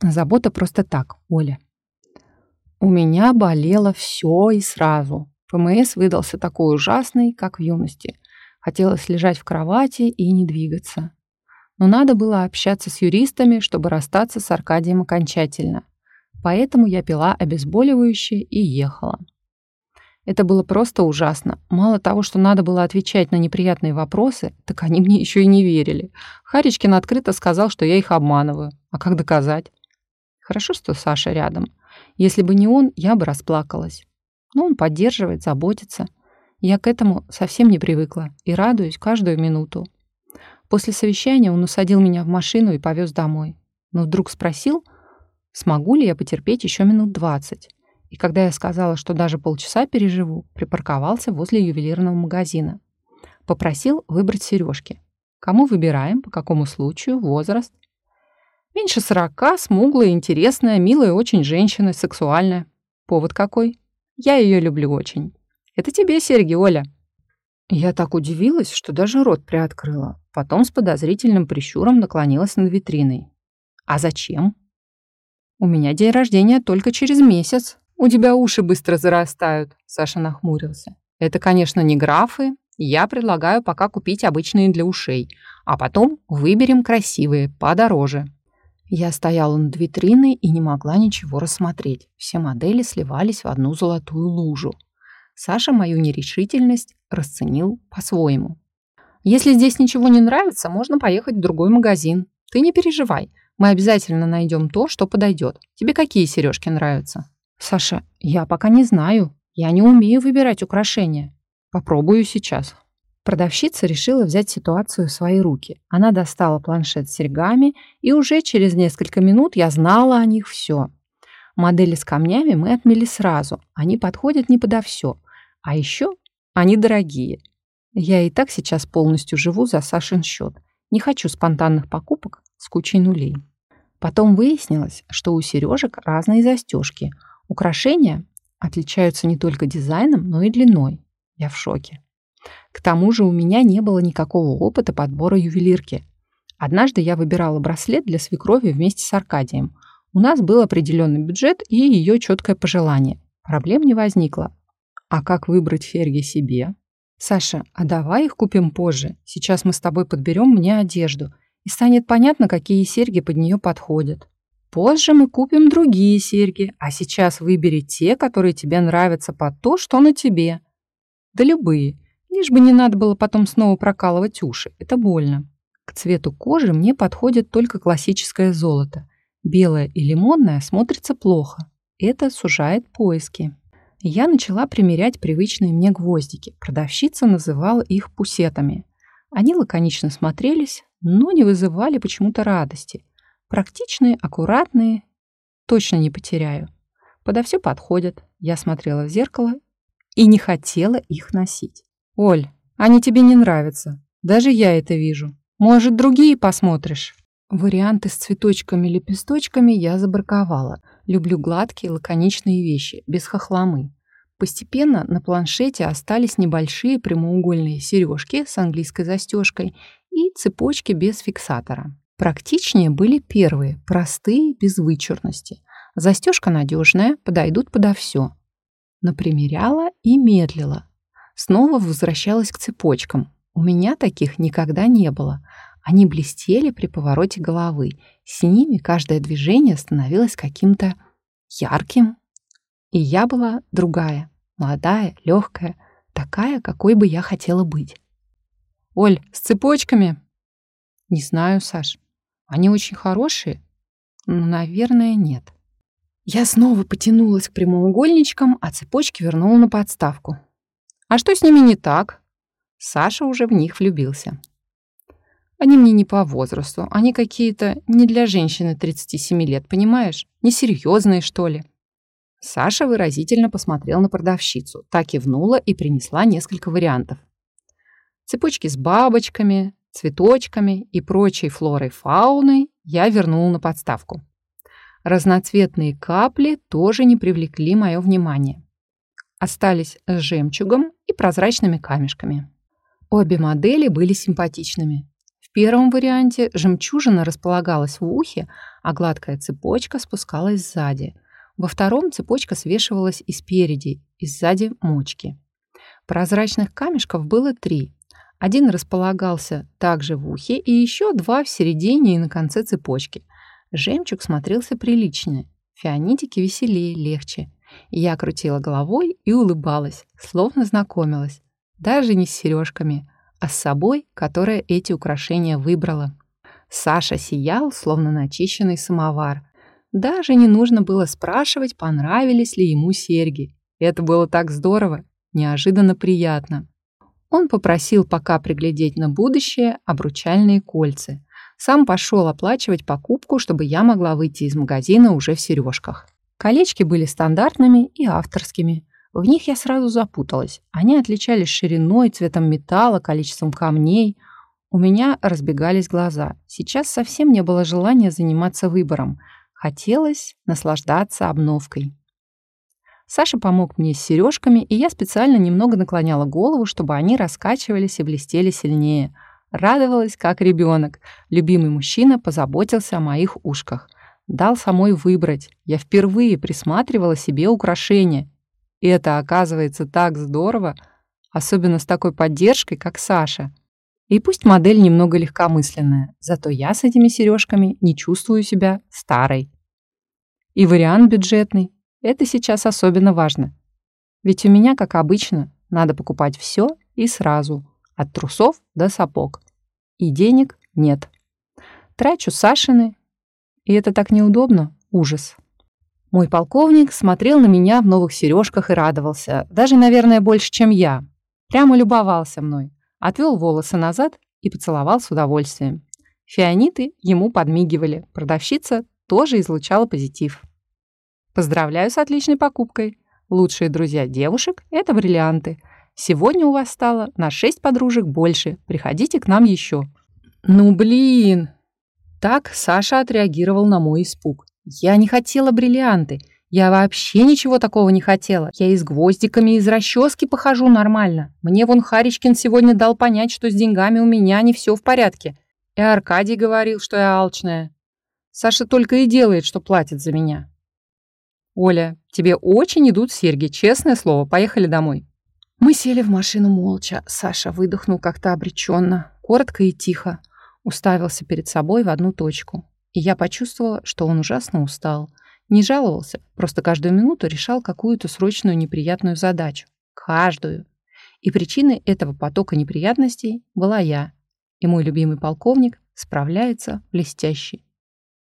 Забота просто так, Оля. У меня болело все и сразу. ПМС выдался такой ужасный, как в юности. Хотелось лежать в кровати и не двигаться. Но надо было общаться с юристами, чтобы расстаться с Аркадием окончательно. Поэтому я пила обезболивающее и ехала. Это было просто ужасно. Мало того, что надо было отвечать на неприятные вопросы, так они мне еще и не верили. Харичкин открыто сказал, что я их обманываю. А как доказать? Хорошо, что Саша рядом. Если бы не он, я бы расплакалась. Но он поддерживает, заботится. Я к этому совсем не привыкла и радуюсь каждую минуту. После совещания он усадил меня в машину и повез домой. Но вдруг спросил, смогу ли я потерпеть еще минут двадцать. И когда я сказала, что даже полчаса переживу, припарковался возле ювелирного магазина. Попросил выбрать сережки. Кому выбираем, по какому случаю, возраст. Меньше сорока, смуглая, интересная, милая очень женщина, сексуальная. Повод какой? Я ее люблю очень. Это тебе серьги, Оля. Я так удивилась, что даже рот приоткрыла. Потом с подозрительным прищуром наклонилась над витриной. А зачем? У меня день рождения только через месяц. У тебя уши быстро зарастают, Саша нахмурился. Это, конечно, не графы. Я предлагаю пока купить обычные для ушей, а потом выберем красивые, подороже. Я стояла над витриной и не могла ничего рассмотреть. Все модели сливались в одну золотую лужу. Саша мою нерешительность расценил по-своему. «Если здесь ничего не нравится, можно поехать в другой магазин. Ты не переживай, мы обязательно найдем то, что подойдет. Тебе какие сережки нравятся?» «Саша, я пока не знаю. Я не умею выбирать украшения. Попробую сейчас». Продавщица решила взять ситуацию в свои руки. Она достала планшет с серьгами, и уже через несколько минут я знала о них все. Модели с камнями мы отмели сразу. Они подходят не подо все. А еще они дорогие. Я и так сейчас полностью живу за Сашин счет. Не хочу спонтанных покупок с кучей нулей. Потом выяснилось, что у сережек разные застежки. Украшения отличаются не только дизайном, но и длиной. Я в шоке. К тому же у меня не было никакого опыта подбора ювелирки. Однажды я выбирала браслет для свекрови вместе с Аркадием. У нас был определенный бюджет и ее четкое пожелание. Проблем не возникло. А как выбрать ферги себе? Саша, а давай их купим позже. Сейчас мы с тобой подберем мне одежду. И станет понятно, какие серьги под нее подходят. Позже мы купим другие серьги, а сейчас выбери те, которые тебе нравятся под то, что на тебе. Да любые. Лишь бы не надо было потом снова прокалывать уши. Это больно. К цвету кожи мне подходит только классическое золото. Белое и лимонное смотрится плохо. Это сужает поиски. Я начала примерять привычные мне гвоздики. Продавщица называла их пусетами. Они лаконично смотрелись, но не вызывали почему-то радости. Практичные, аккуратные, точно не потеряю. Подо все подходят. Я смотрела в зеркало и не хотела их носить. «Оль, они тебе не нравятся. Даже я это вижу. Может, другие посмотришь?» Варианты с цветочками-лепесточками я забраковала. Люблю гладкие, лаконичные вещи, без хохломы. Постепенно на планшете остались небольшие прямоугольные сережки с английской застежкой и цепочки без фиксатора. Практичнее были первые, простые, без вычурности. Застежка надежная, подойдут подо все. Напримеряла и медлила, Снова возвращалась к цепочкам. У меня таких никогда не было. Они блестели при повороте головы. С ними каждое движение становилось каким-то ярким. И я была другая, молодая, легкая, такая, какой бы я хотела быть. «Оль, с цепочками?» «Не знаю, Саш. Они очень хорошие?» «Ну, наверное, нет». Я снова потянулась к прямоугольничкам, а цепочки вернула на подставку. А что с ними не так? Саша уже в них влюбился. Они мне не по возрасту, они какие-то не для женщины 37 лет, понимаешь? Несерьезные, что ли? Саша выразительно посмотрел на продавщицу, так кивнула и принесла несколько вариантов. Цепочки с бабочками, цветочками и прочей флорой-фауной я вернул на подставку. Разноцветные капли тоже не привлекли мое внимание остались с жемчугом и прозрачными камешками. Обе модели были симпатичными. В первом варианте жемчужина располагалась в ухе, а гладкая цепочка спускалась сзади. Во втором цепочка свешивалась и спереди, и сзади мочки. Прозрачных камешков было три. Один располагался также в ухе, и еще два в середине и на конце цепочки. Жемчуг смотрелся прилично, фианитики веселее, легче. Я крутила головой и улыбалась, словно знакомилась. Даже не с сережками, а с собой, которая эти украшения выбрала. Саша сиял, словно начищенный самовар. Даже не нужно было спрашивать, понравились ли ему серьги. Это было так здорово, неожиданно приятно. Он попросил пока приглядеть на будущее обручальные кольца. Сам пошел оплачивать покупку, чтобы я могла выйти из магазина уже в сережках. Колечки были стандартными и авторскими. В них я сразу запуталась. Они отличались шириной, цветом металла, количеством камней. У меня разбегались глаза. Сейчас совсем не было желания заниматься выбором. Хотелось наслаждаться обновкой. Саша помог мне с сережками, и я специально немного наклоняла голову, чтобы они раскачивались и блестели сильнее. Радовалась, как ребенок. Любимый мужчина позаботился о моих ушках. Дал самой выбрать. Я впервые присматривала себе украшения. И это оказывается так здорово, особенно с такой поддержкой, как Саша. И пусть модель немного легкомысленная, зато я с этими сережками не чувствую себя старой. И вариант бюджетный. Это сейчас особенно важно. Ведь у меня, как обычно, надо покупать все и сразу, от трусов до сапог. И денег нет. Трачу Сашины, и это так неудобно. Ужас. Мой полковник смотрел на меня в новых сережках и радовался. Даже, наверное, больше, чем я. Прямо любовался мной. Отвел волосы назад и поцеловал с удовольствием. Фианиты ему подмигивали. Продавщица тоже излучала позитив. Поздравляю с отличной покупкой. Лучшие друзья девушек – это бриллианты. Сегодня у вас стало на 6 подружек больше. Приходите к нам еще. Ну блин, так Саша отреагировал на мой испуг. Я не хотела бриллианты. Я вообще ничего такого не хотела. Я и с гвоздиками, из расчески похожу нормально. Мне вон Харичкин сегодня дал понять, что с деньгами у меня не все в порядке. И Аркадий говорил, что я алчная. Саша только и делает, что платит за меня. Оля, тебе очень идут серьги, честное слово. Поехали домой. Мы сели в машину молча. Саша выдохнул как-то обреченно, коротко и тихо уставился перед собой в одну точку. И я почувствовала, что он ужасно устал. Не жаловался, просто каждую минуту решал какую-то срочную неприятную задачу. Каждую. И причиной этого потока неприятностей была я. И мой любимый полковник справляется блестяще.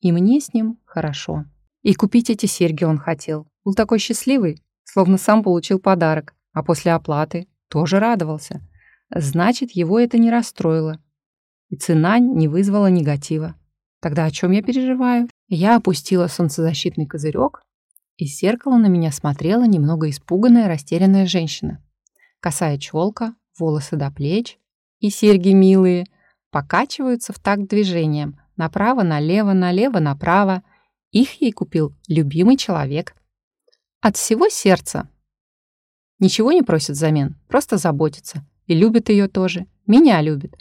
И мне с ним хорошо. И купить эти серьги он хотел. Был такой счастливый, словно сам получил подарок, а после оплаты тоже радовался. Значит, его это не расстроило, и цена не вызвала негатива. Тогда о чем я переживаю? Я опустила солнцезащитный козырек, из зеркала на меня смотрела немного испуганная, растерянная женщина. Косая челка, волосы до плеч и серьги милые покачиваются в такт движением. Направо, налево, налево, направо. Их ей купил любимый человек. От всего сердца. Ничего не просит взамен, просто заботится. И любит ее тоже. Меня любит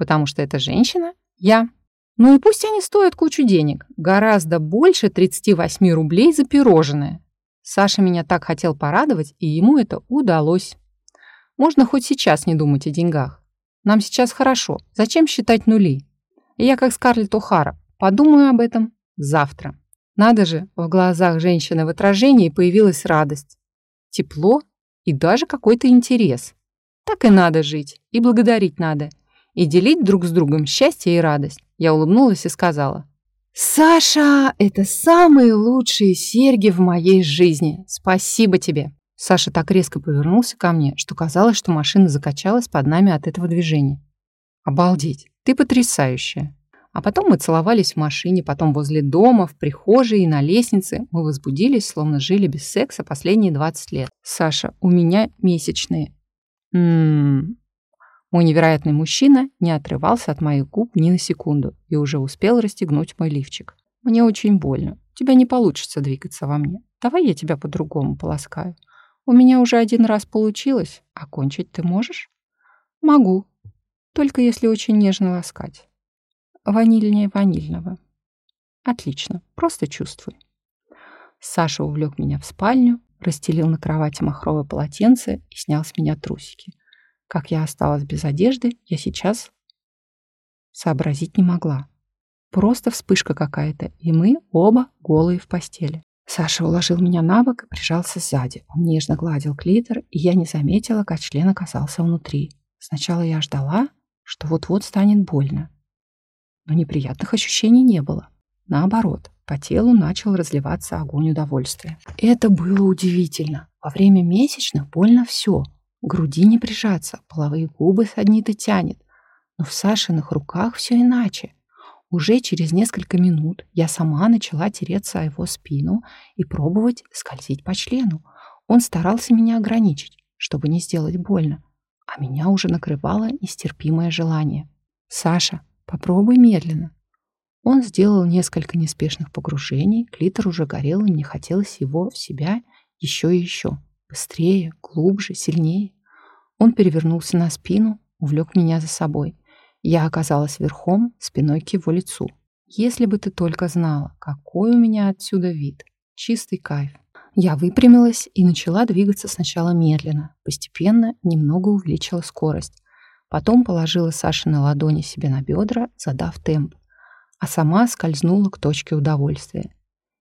потому что эта женщина – я. Ну и пусть они стоят кучу денег, гораздо больше 38 рублей за пирожное. Саша меня так хотел порадовать, и ему это удалось. Можно хоть сейчас не думать о деньгах. Нам сейчас хорошо, зачем считать нули? И я, как Скарлетт О'Хара, подумаю об этом завтра. Надо же, в глазах женщины в отражении появилась радость, тепло и даже какой-то интерес. Так и надо жить, и благодарить надо – и делить друг с другом счастье и радость. Я улыбнулась и сказала. «Саша, это самые лучшие серьги в моей жизни. Спасибо тебе». Саша так резко повернулся ко мне, что казалось, что машина закачалась под нами от этого движения. «Обалдеть, ты потрясающая». А потом мы целовались в машине, потом возле дома, в прихожей и на лестнице. Мы возбудились, словно жили без секса последние 20 лет. «Саша, у меня месячные». «Ммм, мой невероятный мужчина не отрывался от моих губ ни на секунду и уже успел расстегнуть мой лифчик. «Мне очень больно. У тебя не получится двигаться во мне. Давай я тебя по-другому полоскаю. У меня уже один раз получилось. А кончить ты можешь?» «Могу. Только если очень нежно ласкать. ванильнее ванильного. Отлично, просто чувствуй. Саша увлек меня в спальню, расстелил на кровати махровое полотенце и снял с меня трусики. Как я осталась без одежды, я сейчас сообразить не могла. Просто вспышка какая-то, и мы оба голые в постели. Саша уложил меня на бок и прижался сзади. Он нежно гладил клитор, и я не заметила, как член оказался внутри. Сначала я ждала, что вот-вот станет больно. Но неприятных ощущений не было. Наоборот, по телу начал разливаться огонь удовольствия. Это было удивительно. Во время месячных больно все. Груди не прижаться, половые губы саднит и тянет. Но в Сашиных руках все иначе. Уже через несколько минут я сама начала тереться о его спину и пробовать скользить по члену. Он старался меня ограничить, чтобы не сделать больно, а меня уже накрывало нестерпимое желание. «Саша, попробуй медленно». Он сделал несколько неспешных погружений, клитор уже горел, и мне хотелось его в себя еще и еще. Быстрее, глубже, сильнее. Он перевернулся на спину, увлек меня за собой. Я оказалась верхом, спиной к его лицу. Если бы ты только знала, какой у меня отсюда вид. Чистый кайф. Я выпрямилась и начала двигаться сначала медленно, постепенно немного увеличила скорость. Потом положила Саши на ладони себе на бедра, задав темп, а сама скользнула к точке удовольствия.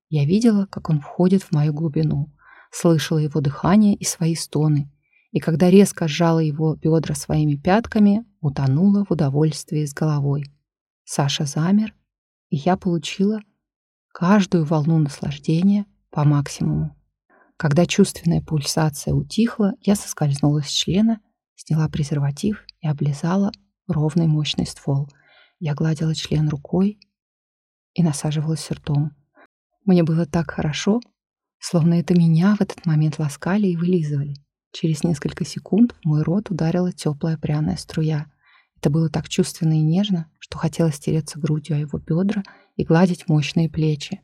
Я видела, как он входит в мою глубину, слышала его дыхание и свои стоны, и когда резко сжала его бедра своими пятками, утонула в удовольствии с головой. Саша замер, и я получила каждую волну наслаждения по максимуму. Когда чувственная пульсация утихла, я соскользнула с члена, сняла презерватив и облизала ровный мощный ствол. Я гладила член рукой и насаживалась ртом. Мне было так хорошо, словно это меня в этот момент ласкали и вылизывали. Через несколько секунд в мой рот ударила теплая пряная струя. Это было так чувственно и нежно, что хотелось стереться грудью о его бедра и гладить мощные плечи.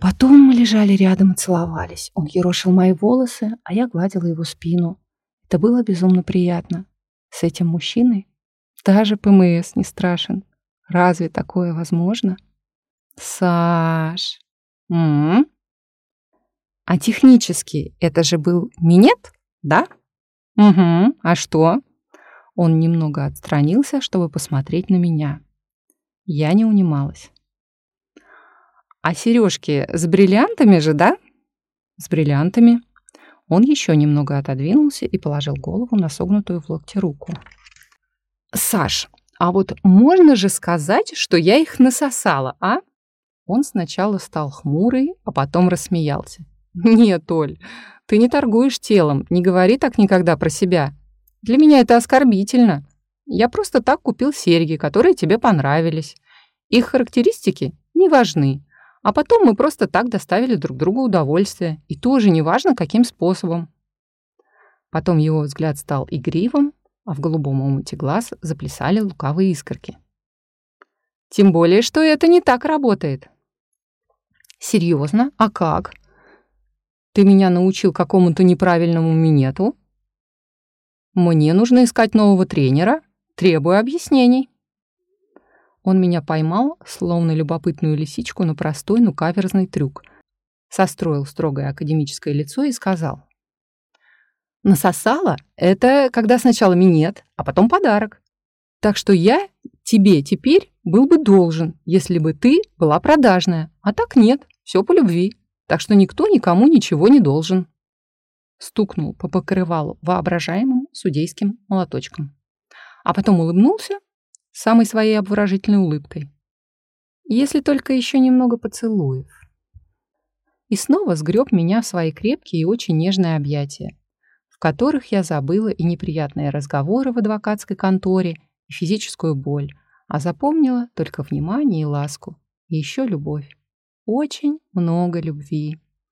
Потом мы лежали рядом и целовались. Он ерошил мои волосы, а я гладила его спину. Это было безумно приятно. С этим мужчиной даже ПМС не страшен. Разве такое возможно? Саш. М -м. А технически это же был минет? Да? Угу. А что? Он немного отстранился, чтобы посмотреть на меня. Я не унималась. А сережки с бриллиантами же, да? С бриллиантами. Он еще немного отодвинулся и положил голову на согнутую в локте руку. Саш, а вот можно же сказать, что я их насосала, а? Он сначала стал хмурый, а потом рассмеялся. Нет, Оль, ты не торгуешь телом, не говори так никогда про себя. Для меня это оскорбительно. Я просто так купил серьги, которые тебе понравились. Их характеристики не важны. А потом мы просто так доставили друг другу удовольствие. И тоже не важно, каким способом. Потом его взгляд стал игривым, а в голубом омуте глаз заплясали лукавые искорки. Тем более, что это не так работает. Серьезно? А как? Ты меня научил какому-то неправильному минету? Мне нужно искать нового тренера. Требую объяснений. Он меня поймал, словно любопытную лисичку, на простой, но каверзный трюк. Состроил строгое академическое лицо и сказал. Насосала — это когда сначала минет, а потом подарок. Так что я тебе теперь был бы должен, если бы ты была продажная. А так нет, все по любви так что никто никому ничего не должен. Стукнул по покрывалу воображаемым судейским молоточком. А потом улыбнулся самой своей обворожительной улыбкой. Если только еще немного поцелуев. И снова сгреб меня в свои крепкие и очень нежные объятия, в которых я забыла и неприятные разговоры в адвокатской конторе, и физическую боль, а запомнила только внимание и ласку, и еще любовь очень много любви.